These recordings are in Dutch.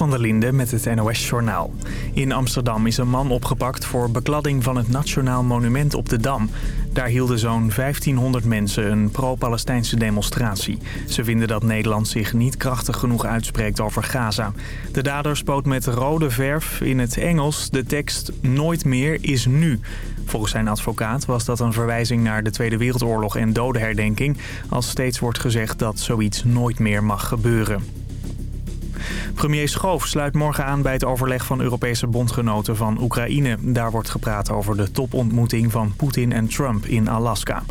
Van der Linde met het NOS-journaal. In Amsterdam is een man opgepakt voor bekladding van het Nationaal Monument op de Dam. Daar hielden zo'n 1500 mensen een pro-Palestijnse demonstratie. Ze vinden dat Nederland zich niet krachtig genoeg uitspreekt over Gaza. De dader spoot met rode verf in het Engels de tekst Nooit meer is nu. Volgens zijn advocaat was dat een verwijzing naar de Tweede Wereldoorlog en dodenherdenking... als steeds wordt gezegd dat zoiets nooit meer mag gebeuren. Premier Schoof sluit morgen aan bij het overleg van Europese bondgenoten van Oekraïne. Daar wordt gepraat over de topontmoeting van Poetin en Trump in Alaska.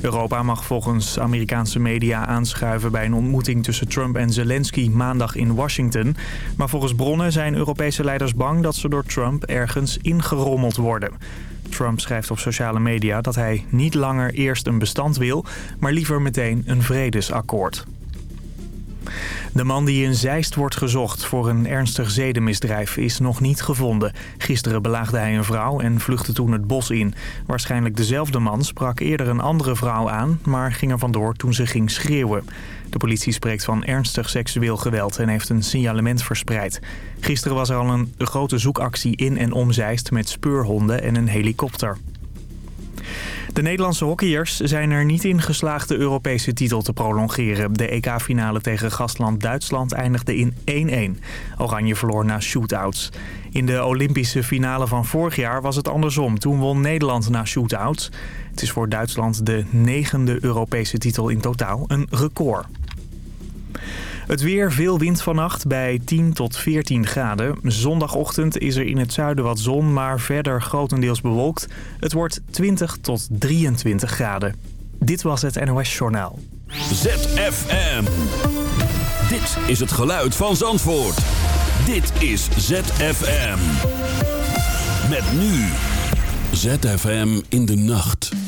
Europa mag volgens Amerikaanse media aanschuiven bij een ontmoeting tussen Trump en Zelensky maandag in Washington. Maar volgens bronnen zijn Europese leiders bang dat ze door Trump ergens ingerommeld worden. Trump schrijft op sociale media dat hij niet langer eerst een bestand wil, maar liever meteen een vredesakkoord. De man die in Zeist wordt gezocht voor een ernstig zedenmisdrijf is nog niet gevonden. Gisteren belaagde hij een vrouw en vluchtte toen het bos in. Waarschijnlijk dezelfde man sprak eerder een andere vrouw aan, maar ging er vandoor toen ze ging schreeuwen. De politie spreekt van ernstig seksueel geweld en heeft een signalement verspreid. Gisteren was er al een grote zoekactie in en om Zeist met speurhonden en een helikopter. De Nederlandse hockeyers zijn er niet in geslaagd de Europese titel te prolongeren. De EK-finale tegen gastland Duitsland eindigde in 1-1. Oranje verloor na shootouts. In de Olympische finale van vorig jaar was het andersom. Toen won Nederland na shootouts. Het is voor Duitsland de negende Europese titel in totaal. Een record. Het weer, veel wind vannacht bij 10 tot 14 graden. Zondagochtend is er in het zuiden wat zon, maar verder grotendeels bewolkt. Het wordt 20 tot 23 graden. Dit was het NOS Journaal. ZFM. Dit is het geluid van Zandvoort. Dit is ZFM. Met nu. ZFM in de nacht.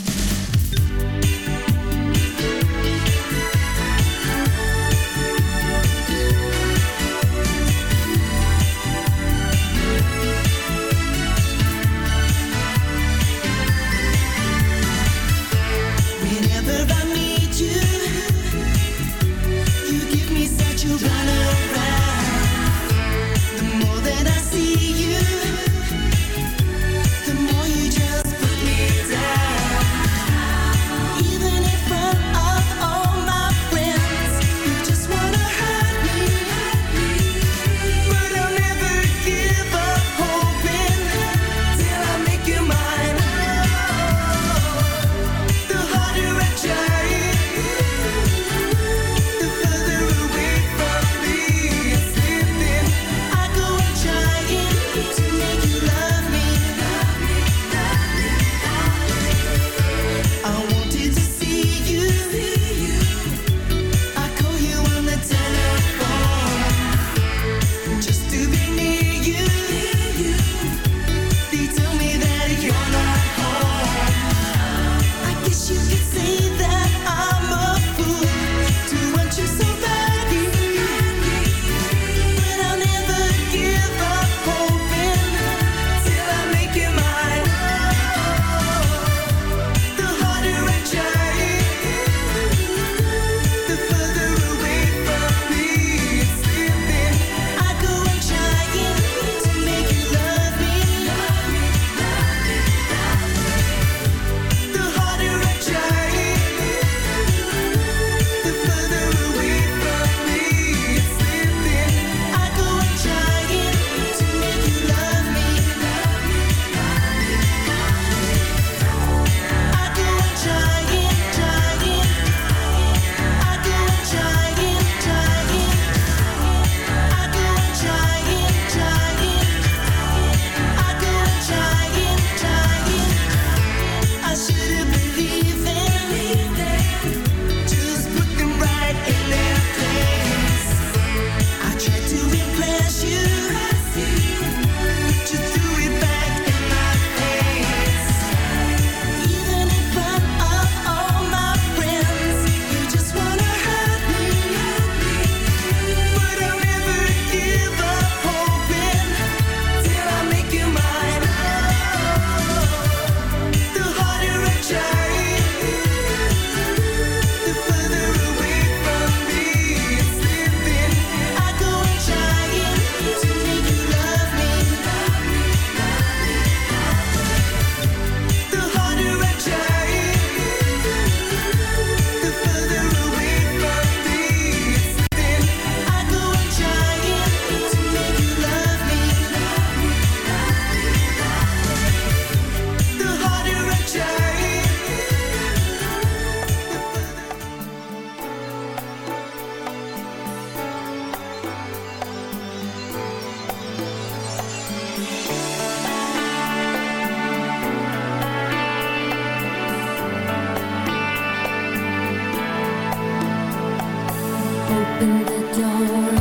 Open the door.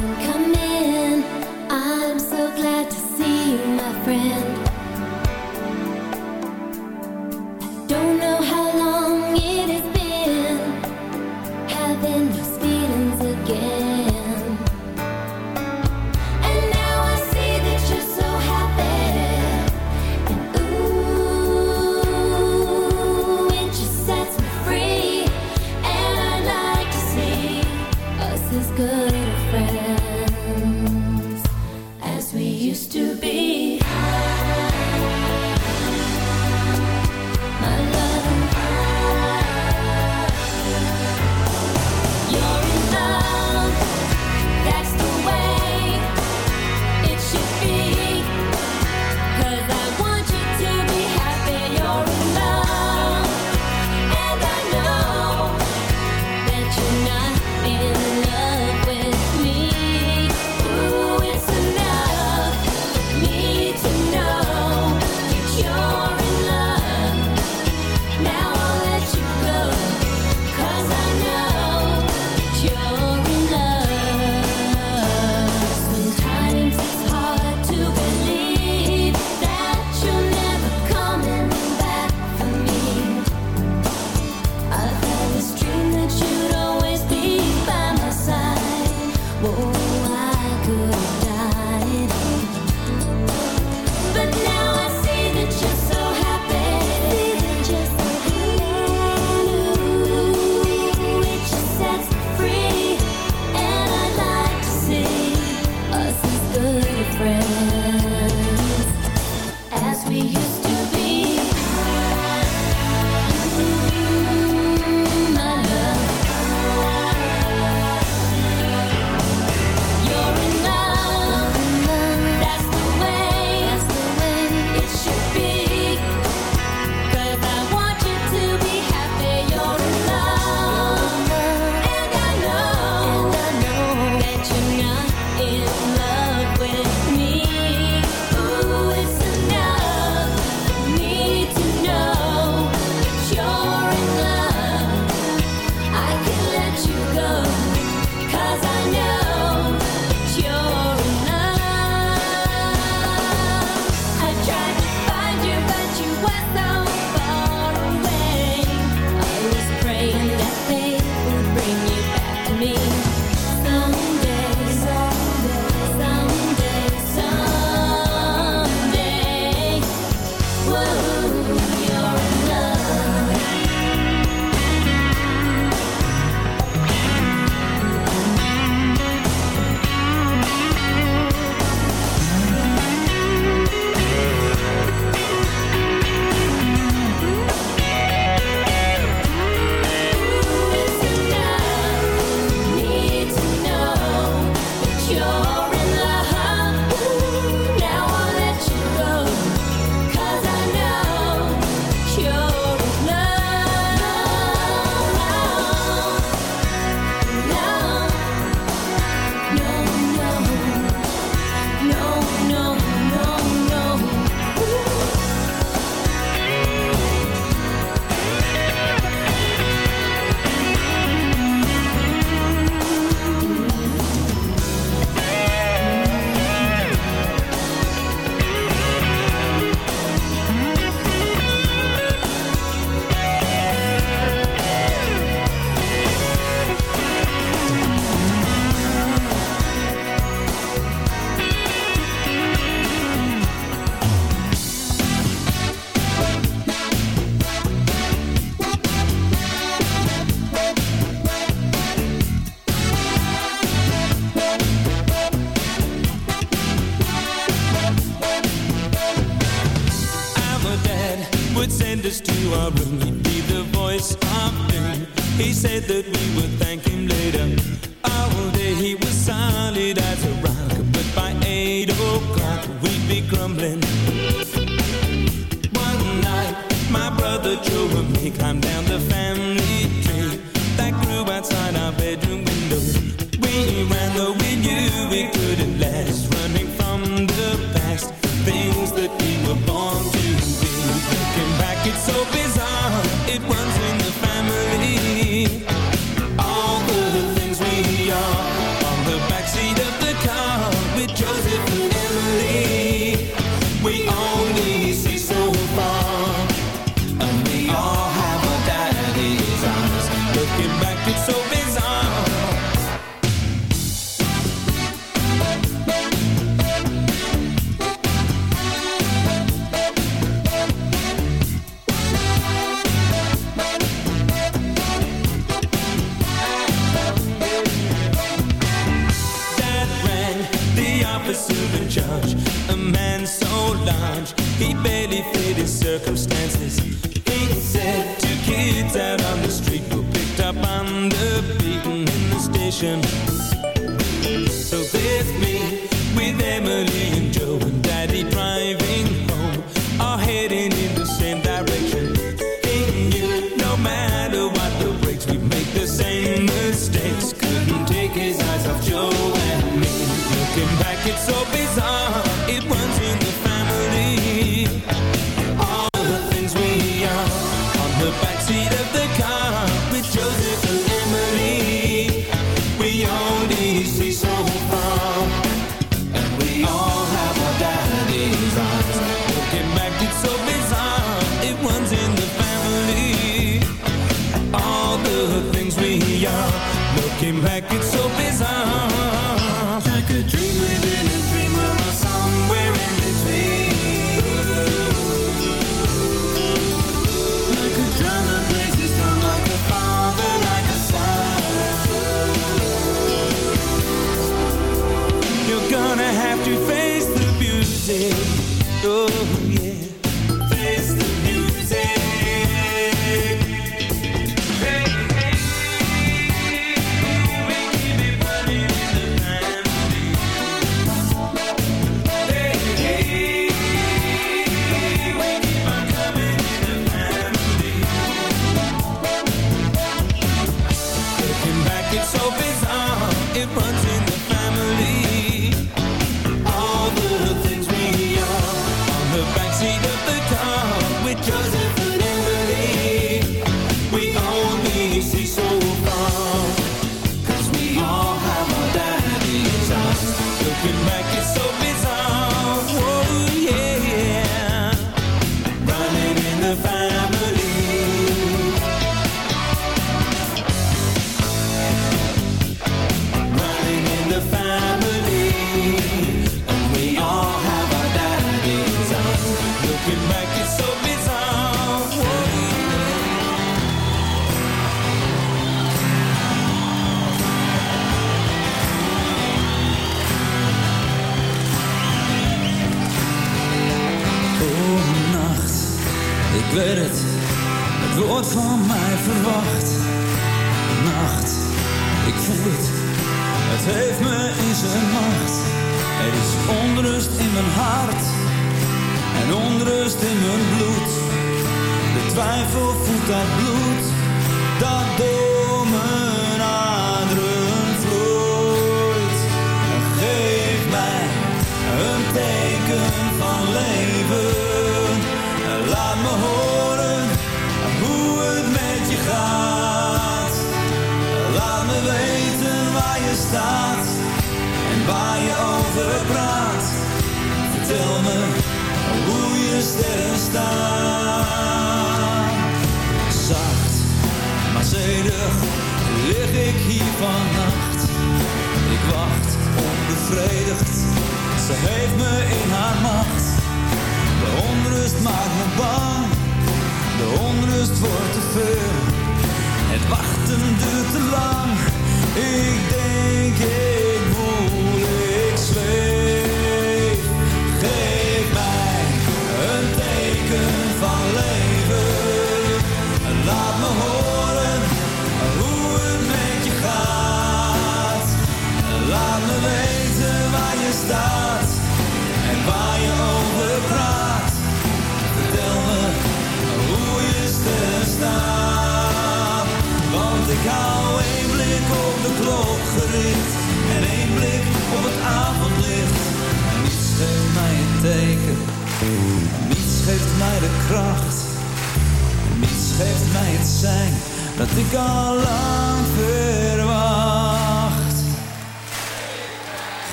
a man so large. He barely fit his circumstances.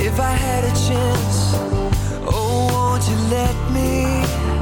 If I had a chance, oh, won't you let me?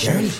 Surely.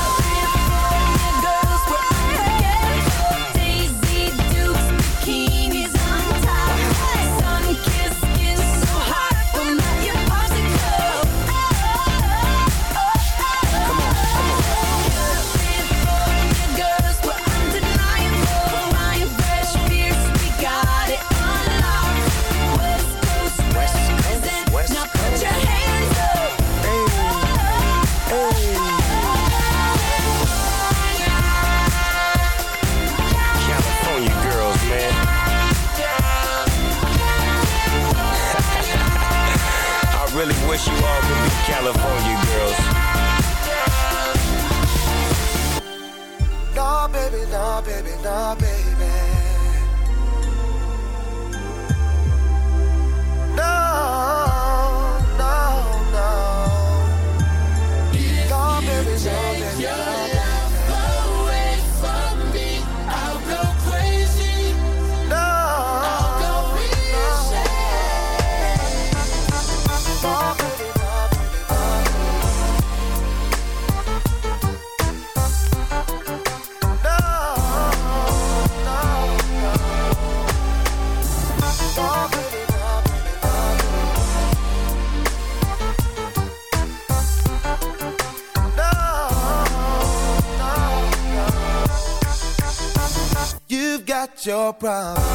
problem.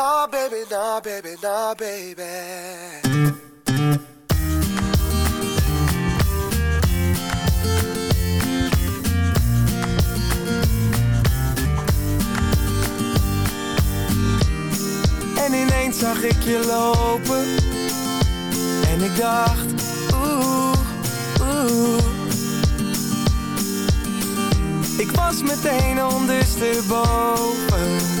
Nah, baby, nah, baby. En ineens zag ik je lopen. En ik dacht, oeh, oeh. Ik was meteen ondersteboven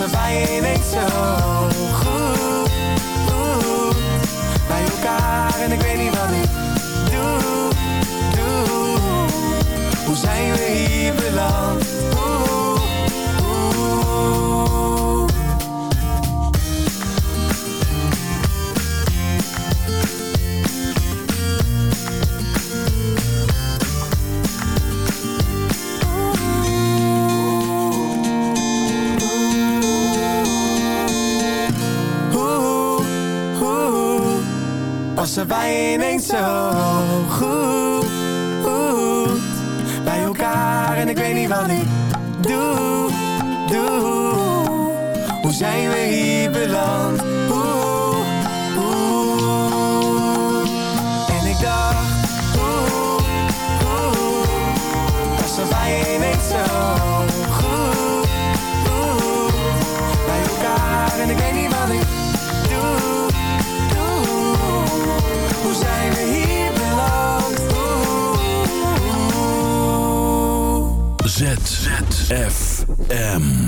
Er bij ineens zo goed, goed Bij elkaar en ik weet niet zijn we hier beland? Hoe, hoe En ik dacht, hoe, hoe Was er bij ineens zo goed, goed Bij elkaar en ik weet niet wat ik doe, doe Hoe zijn we hier beland? ZFM. Wanna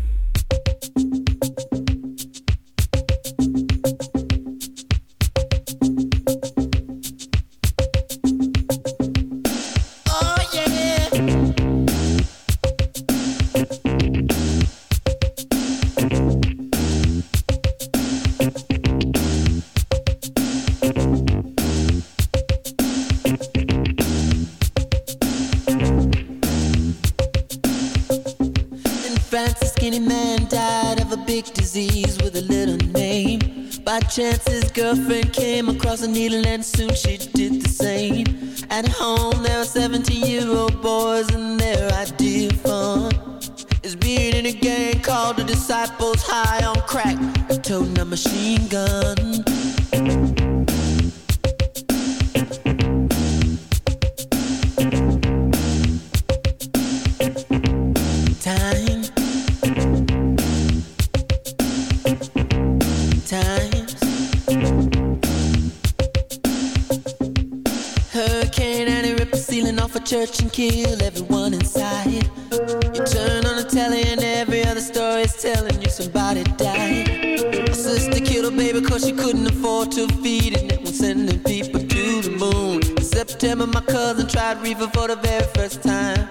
time. Times. Hurricane and it ripped the ceiling off a church and killed everyone inside. You turn on the telly and every other story is telling you somebody died. My sister killed a baby cause she couldn't afford to feed it. And was sending people to the moon. September, my cousin tried reefer for the very first time.